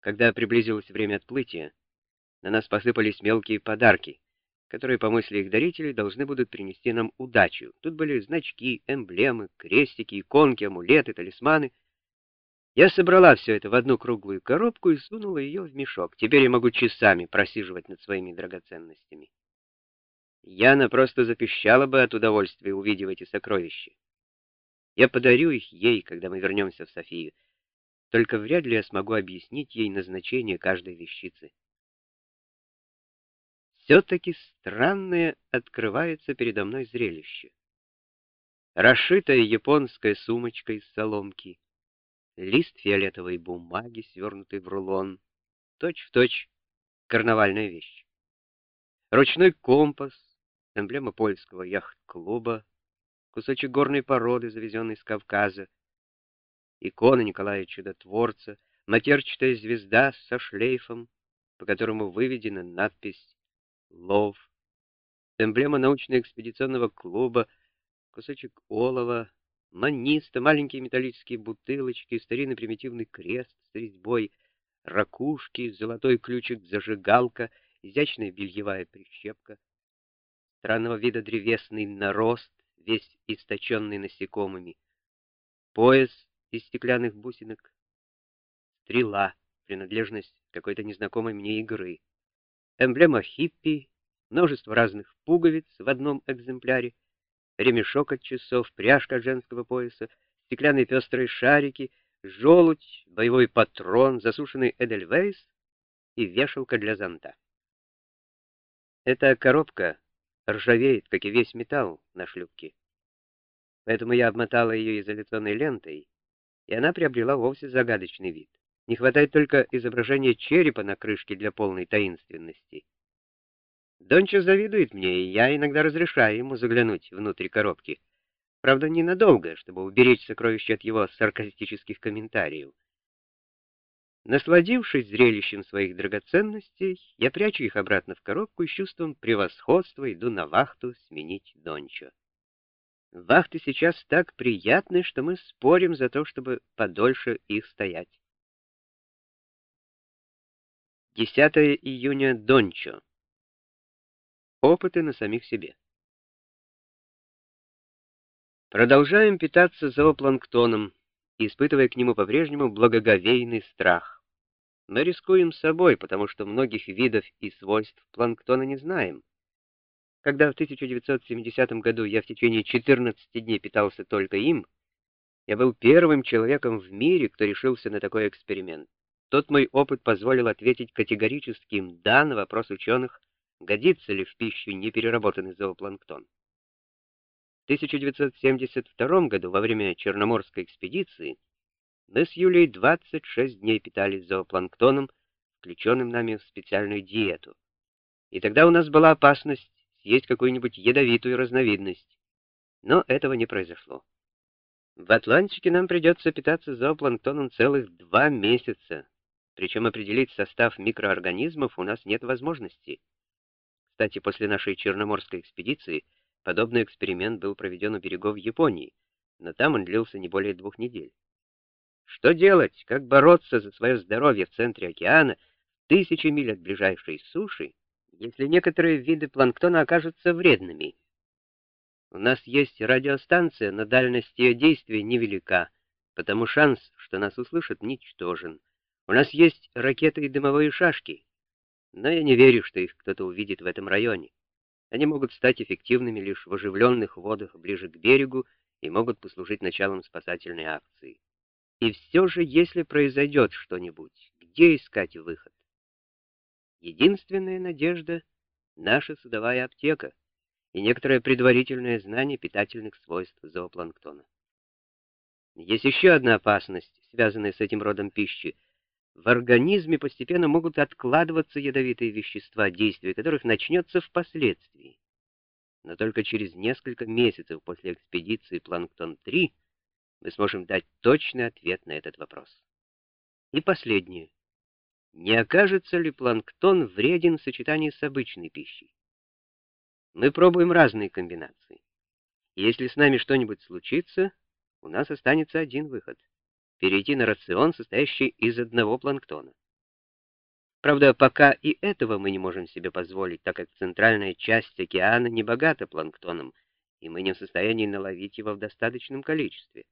Когда приблизилось время отплытия, на нас посыпались мелкие подарки, которые, по мысли их дарителей, должны будут принести нам удачу. Тут были значки, эмблемы, крестики, иконки, амулеты, талисманы. Я собрала все это в одну круглую коробку и сунула ее в мешок. Теперь я могу часами просиживать над своими драгоценностями. Яна просто запищала бы от удовольствия, увидев эти сокровища. Я подарю их ей, когда мы вернемся в Софию. Только вряд ли я смогу объяснить ей назначение каждой вещицы. Все-таки странное открывается передо мной зрелище. Расшитая японская сумочка из соломки, лист фиолетовой бумаги, свернутый в рулон, точь-в-точь точь карнавальная вещь. Ручной компас, эмблема польского яхт-клуба, кусочек горной породы, завезенный с Кавказа, икона Николая Чудотворца, матерчатая звезда со шлейфом, по которому выведена надпись «Лов», эмблема научно-экспедиционного клуба, кусочек олова, маниста, маленькие металлические бутылочки, старинный примитивный крест с резьбой, ракушки, золотой ключик-зажигалка, изящная бельевая прищепка, странного вида древесный нарост, весь источенный насекомыми, пояс из стеклянных бусинок, стрела, принадлежность какой-то незнакомой мне игры, эмблема хиппи, множество разных пуговиц в одном экземпляре, ремешок от часов, пряжка от женского пояса, стеклянные пестрые шарики, желудь, боевой патрон, засушенный эдельвейс и вешалка для зонта. Эта коробка ржавеет, как и весь металл на шлюпке. Поэтому я обмотала ее изоляционной лентой, и она приобрела вовсе загадочный вид. Не хватает только изображения черепа на крышке для полной таинственности. Дончо завидует мне, и я иногда разрешаю ему заглянуть внутрь коробки. Правда, ненадолго, чтобы уберечь сокровище от его саркастических комментариев. Насладившись зрелищем своих драгоценностей, я прячу их обратно в коробку и с чувством превосходства иду на вахту сменить Дончо. Вахты сейчас так приятны, что мы спорим за то, чтобы подольше их стоять. 10 июня Дончо. Опыты на самих себе. Продолжаем питаться зоопланктоном, испытывая к нему по-прежнему благоговейный страх. Мы рискуем собой, потому что многих видов и свойств планктона не знаем. Когда в 1970 году я в течение 14 дней питался только им, я был первым человеком в мире, кто решился на такой эксперимент. Тот мой опыт позволил ответить категорическим «да» на вопрос ученых, годится ли в пищу непереработанный зоопланктон. В 1972 году, во время Черноморской экспедиции, мы с Юлей 26 дней питались зоопланктоном, включенным нами в специальную диету. И тогда у нас была опасность съесть какую-нибудь ядовитую разновидность. Но этого не произошло. В Атлантике нам придется питаться зоопланктоном целых два месяца, причем определить состав микроорганизмов у нас нет возможности. Кстати, после нашей Черноморской экспедиции подобный эксперимент был проведен у берегов Японии, но там он длился не более двух недель. Что делать, как бороться за свое здоровье в центре океана, тысячи миль от ближайшей суши, если некоторые виды планктона окажутся вредными? У нас есть радиостанция, но дальность ее действия невелика, потому шанс, что нас услышат, ничтожен. У нас есть ракеты и дымовые шашки, но я не верю, что их кто-то увидит в этом районе. Они могут стать эффективными лишь в оживленных водах ближе к берегу и могут послужить началом спасательной акции. И все же, если произойдет что-нибудь, где искать выход? Единственная надежда — наша судовая аптека и некоторое предварительное знание питательных свойств зоопланктона. Есть еще одна опасность, связанная с этим родом пищи — в организме постепенно могут откладываться ядовитые вещества, действие которых начнется впоследствии. Но только через несколько месяцев после экспедиции Планктон-3 мы сможем дать точный ответ на этот вопрос. И последнее. Не окажется ли планктон вреден в сочетании с обычной пищей? Мы пробуем разные комбинации. если с нами что-нибудь случится, у нас останется один выход — перейти на рацион, состоящий из одного планктона. Правда, пока и этого мы не можем себе позволить, так как центральная часть океана не богата планктоном, и мы не в состоянии наловить его в достаточном количестве.